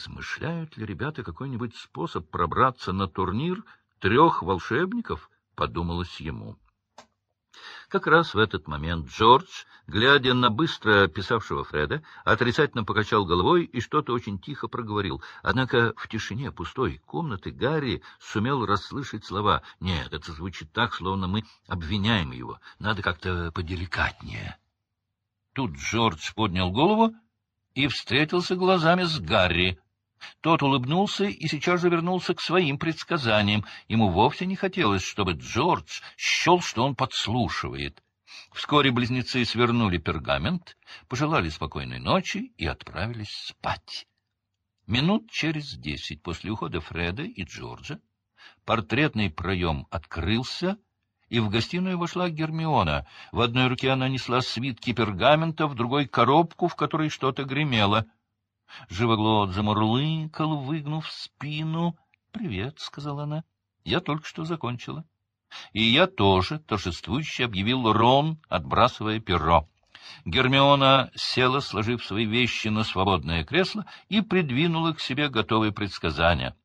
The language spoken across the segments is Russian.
измышляют ли ребята какой-нибудь способ пробраться на турнир трех волшебников, подумалось ему. Как раз в этот момент Джордж, глядя на быстро писавшего Фреда, отрицательно покачал головой и что-то очень тихо проговорил. Однако в тишине пустой комнаты Гарри сумел расслышать слова. «Нет, это звучит так, словно мы обвиняем его. Надо как-то поделикатнее». Тут Джордж поднял голову и встретился глазами с Гарри. Тот улыбнулся и сейчас же вернулся к своим предсказаниям. Ему вовсе не хотелось, чтобы Джордж счел, что он подслушивает. Вскоре близнецы свернули пергамент, пожелали спокойной ночи и отправились спать. Минут через десять после ухода Фреда и Джорджа портретный проем открылся, и в гостиную вошла Гермиона. В одной руке она несла свитки пергамента, в другой — коробку, в которой что-то гремело — Живоглот замурлыкал, выгнув спину. — Привет, — сказала она. — Я только что закончила. — И я тоже, — торжествующе объявил Рон, отбрасывая перо. Гермиона села, сложив свои вещи на свободное кресло, и придвинула к себе готовые предсказания.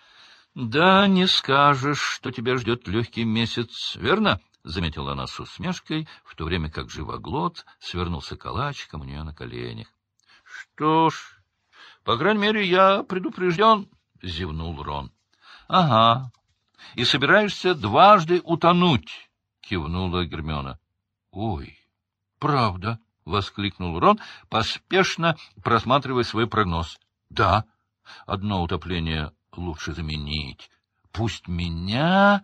— Да, не скажешь, что тебя ждет легкий месяц, верно? — заметила она с усмешкой, в то время как живоглот свернулся калачиком у нее на коленях. — Что ж, — По крайней мере, я предупрежден, — зевнул Рон. — Ага. И собираешься дважды утонуть, — кивнула Гермиона. — Ой, правда, — воскликнул Рон, поспешно просматривая свой прогноз. — Да, одно утопление лучше заменить. Пусть меня...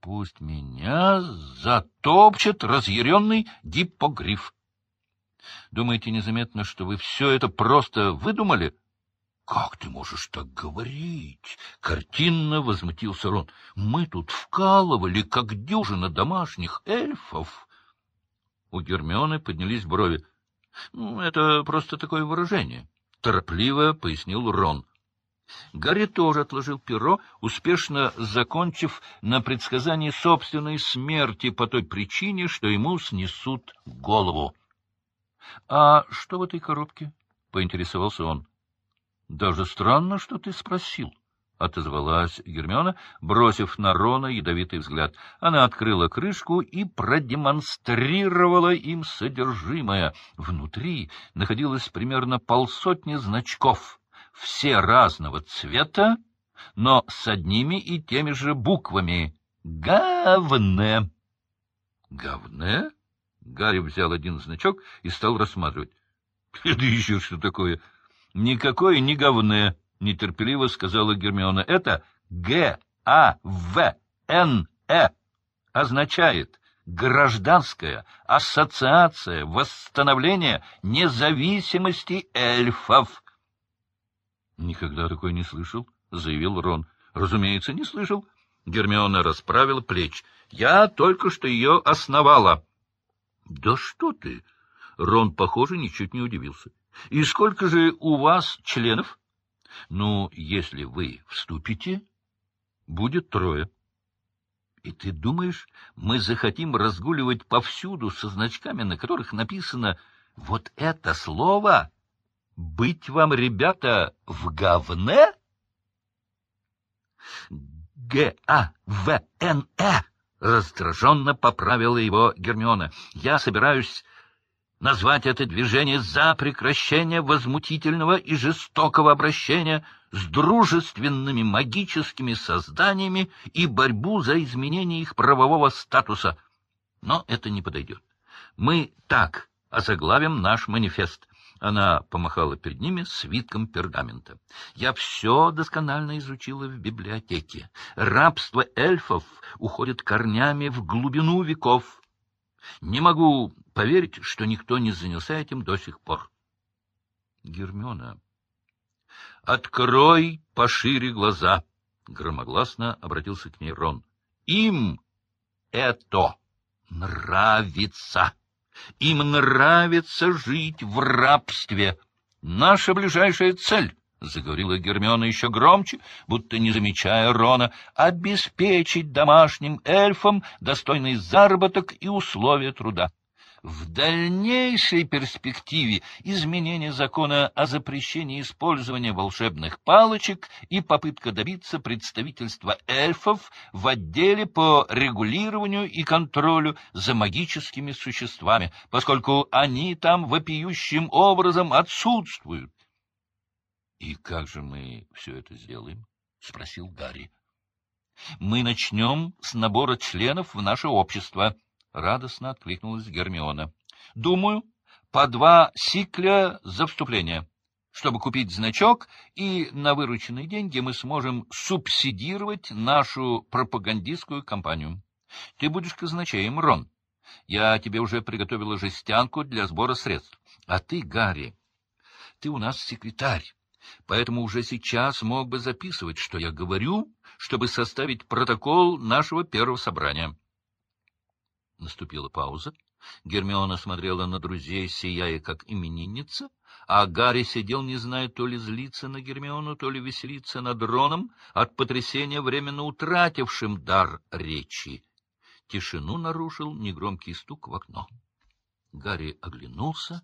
Пусть меня затопчет разъяренный гиппогриф. Думаете, незаметно, что вы все это просто выдумали? — Как ты можешь так говорить? — картинно возмутился Рон. — Мы тут вкалывали, как дюжина домашних эльфов. У Гермионы поднялись брови. — Ну, это просто такое выражение, — торопливо пояснил Рон. Гарри тоже отложил перо, успешно закончив на предсказании собственной смерти по той причине, что ему снесут голову. — А что в этой коробке? — поинтересовался он. Даже странно, что ты спросил, — отозвалась Гермиона, бросив на Рона ядовитый взгляд. Она открыла крышку и продемонстрировала им содержимое. Внутри находилось примерно полсотни значков, все разного цвета, но с одними и теми же буквами «Гавне». «Гавне?» Гарри взял один значок и стал рассматривать. — Это еще что такое? —— Никакое не говне, — нетерпеливо сказала Гермиона. — Это Г-А-В-Н-Э. Означает Гражданская ассоциация восстановления независимости эльфов. — Никогда такой не слышал, — заявил Рон. — Разумеется, не слышал. Гермиона расправила плечи. — Я только что ее основала. — Да что ты! Рон, похоже, ничуть не удивился. — и сколько же у вас членов? Ну, если вы вступите, будет трое. И ты думаешь, мы захотим разгуливать повсюду со значками, на которых написано вот это слово? Быть вам, ребята, в говне? Г-А-В-Н-Э! Раздраженно поправила его Гермиона. Я собираюсь назвать это движение за прекращение возмутительного и жестокого обращения с дружественными магическими созданиями и борьбу за изменение их правового статуса. Но это не подойдет. Мы так озаглавим наш манифест. Она помахала перед ними свитком пергамента. Я все досконально изучила в библиотеке. Рабство эльфов уходит корнями в глубину веков. Не могу поверить, что никто не занялся этим до сих пор. Гермиона, открой пошире глаза, — громогласно обратился к ней Рон. Им это нравится. Им нравится жить в рабстве. Наша ближайшая цель — заговорила Гермиона еще громче, будто не замечая Рона, — обеспечить домашним эльфам достойный заработок и условия труда. В дальнейшей перспективе изменение закона о запрещении использования волшебных палочек и попытка добиться представительства эльфов в отделе по регулированию и контролю за магическими существами, поскольку они там вопиющим образом отсутствуют. — И как же мы все это сделаем? — спросил Гарри. — Мы начнем с набора членов в наше общество, — радостно откликнулась Гермиона. — Думаю, по два сикля за вступление. Чтобы купить значок, и на вырученные деньги мы сможем субсидировать нашу пропагандистскую кампанию. Ты будешь казначеем, Рон. Я тебе уже приготовила жестянку для сбора средств. А ты, Гарри, ты у нас секретарь, поэтому уже сейчас мог бы записывать, что я говорю, чтобы составить протокол нашего первого собрания. Наступила пауза. Гермиона смотрела на друзей, сияя как именинница, а Гарри сидел, не зная, то ли злиться на Гермиону, то ли веселиться над Роном от потрясения, временно утратившим дар речи. Тишину нарушил негромкий стук в окно. Гарри оглянулся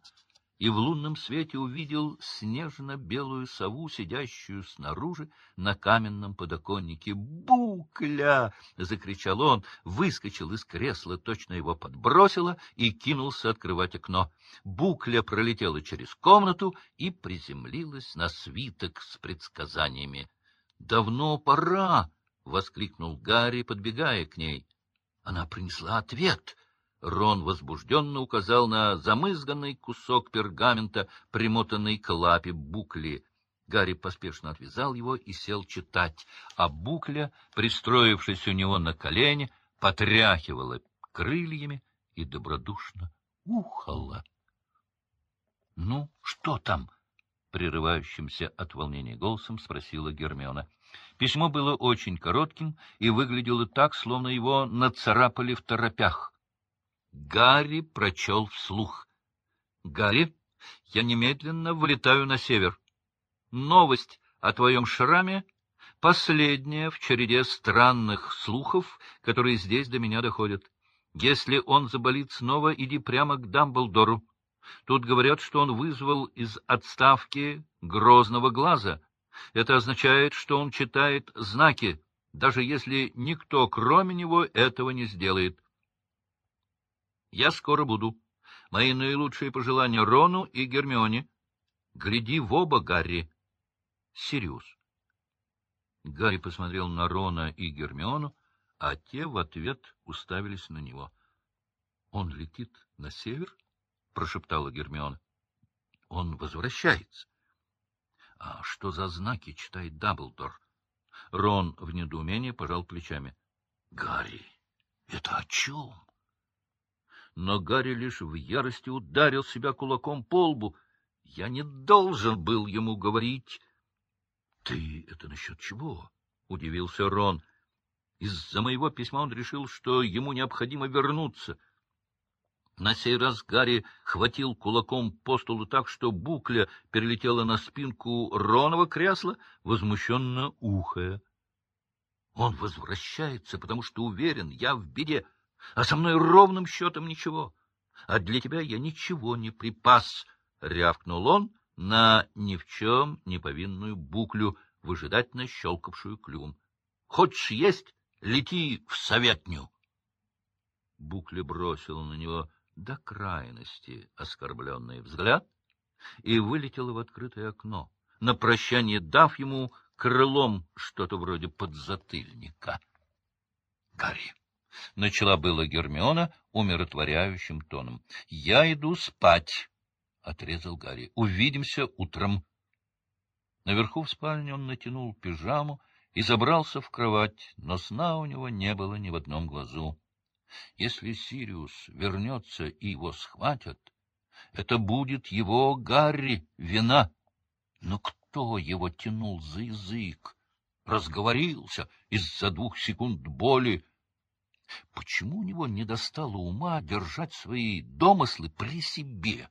и в лунном свете увидел снежно-белую сову, сидящую снаружи на каменном подоконнике. «Букля!» — закричал он, выскочил из кресла, точно его подбросило, и кинулся открывать окно. Букля пролетела через комнату и приземлилась на свиток с предсказаниями. «Давно пора!» — воскликнул Гарри, подбегая к ней. Она принесла ответ — Рон возбужденно указал на замызганный кусок пергамента, примотанный к лапе букли. Гарри поспешно отвязал его и сел читать, а букля, пристроившись у него на колени, потряхивала крыльями и добродушно ухала. — Ну, что там? — прерывающимся от волнения голосом спросила Гермиона. Письмо было очень коротким и выглядело так, словно его нацарапали в торопях. Гарри прочел вслух. — Гарри, я немедленно вылетаю на север. Новость о твоем шраме — последняя в череде странных слухов, которые здесь до меня доходят. Если он заболит снова, иди прямо к Дамблдору. Тут говорят, что он вызвал из отставки грозного глаза. Это означает, что он читает знаки, даже если никто, кроме него, этого не сделает. Я скоро буду. Мои наилучшие пожелания Рону и Гермионе. Гляди в оба, Гарри. Сириус. Гарри посмотрел на Рона и Гермиону, а те в ответ уставились на него. — Он летит на север? — прошептала Гермиона. — Он возвращается. — А что за знаки читает Даблдор? Рон в недоумении пожал плечами. — Гарри, это о чем? Но Гарри лишь в ярости ударил себя кулаком по лбу. Я не должен был ему говорить. — Ты это насчет чего? — удивился Рон. Из-за моего письма он решил, что ему необходимо вернуться. На сей раз Гарри хватил кулаком по столу так, что букля перелетела на спинку Ронова кресла, возмущенно ухая. Он возвращается, потому что уверен, я в беде а со мной ровным счетом ничего. А для тебя я ничего не припас, — рявкнул он на ни в чем не повинную буклю, выжидательно щелкавшую клювом. — Хочешь есть? Лети в советню. Букля бросила на него до крайности оскорбленный взгляд и вылетела в открытое окно, на прощание дав ему крылом что-то вроде подзатыльника. — Гарри! — начала была Гермиона умиротворяющим тоном. — Я иду спать, — отрезал Гарри. — Увидимся утром. Наверху в спальне он натянул пижаму и забрался в кровать, но сна у него не было ни в одном глазу. Если Сириус вернется и его схватят, это будет его, Гарри, вина. Но кто его тянул за язык? Разговорился из-за двух секунд боли, Почему у него не достало ума держать свои домыслы при себе?